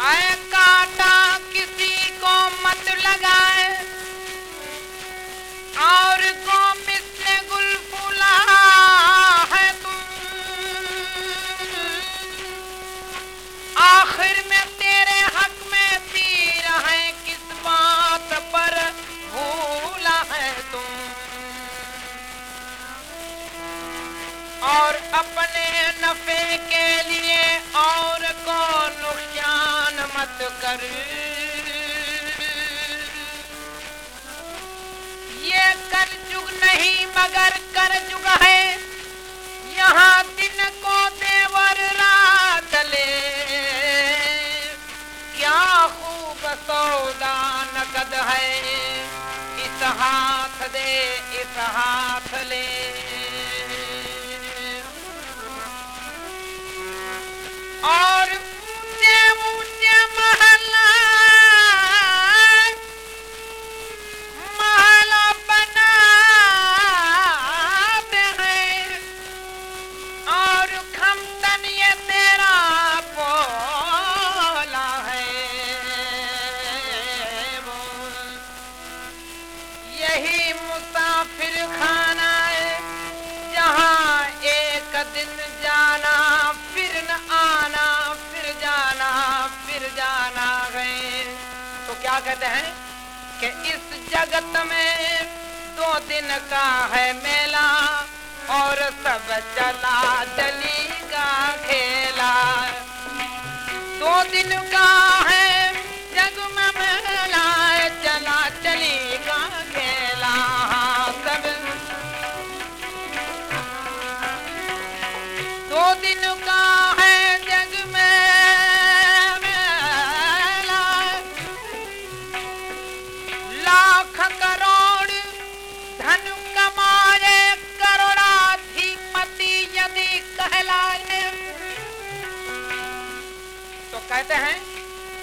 आए काटा किसी को मत लगाए। और को अपने नफे के लिए और को नुकसान मत कर। ये कर जुग नहीं, मगर कर जुग है। यहाँ दिन को देवर रात ले। क्या खूब सौदा नकद है। इस हाथ दे, इस हाथ ले। यही मुसाफिर खाना है। जहाँ एक दिन जाना, फिर न आना, फिर जाना फिर जाना गए तो क्या कहते हैं कि इस जगत में दो दिन का है मेला, और सब चला चली का खेला। दो दिन का दिन का है जग में लाख करोड़ धन कमाए करोड़ाधिपति यदि कहलाए। तो कहते हैं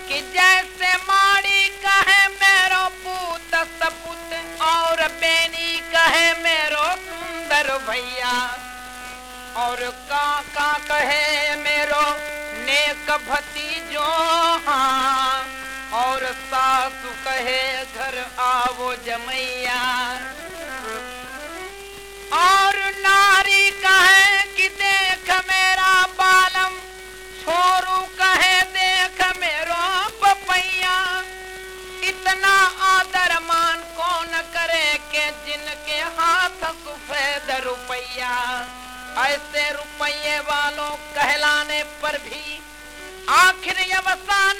कि जैसे माड़ी कहे मेरो पूत सपूत, और बेनी कहे मेरो सुंदर भैया। और का का कहे मेरो नेक भतीजो हाँ। और सासु कहे, घर आवो जमैया। और नारी कहे कि, देख मेरा बालम। छोरू कहे, देख मेरो पपैया। इतना आदर मान कौन करे के, जिनके हाथ सफ़ेद रुपया। ऐसे रुपये वालों कहलाने पर भी आखिर अवसान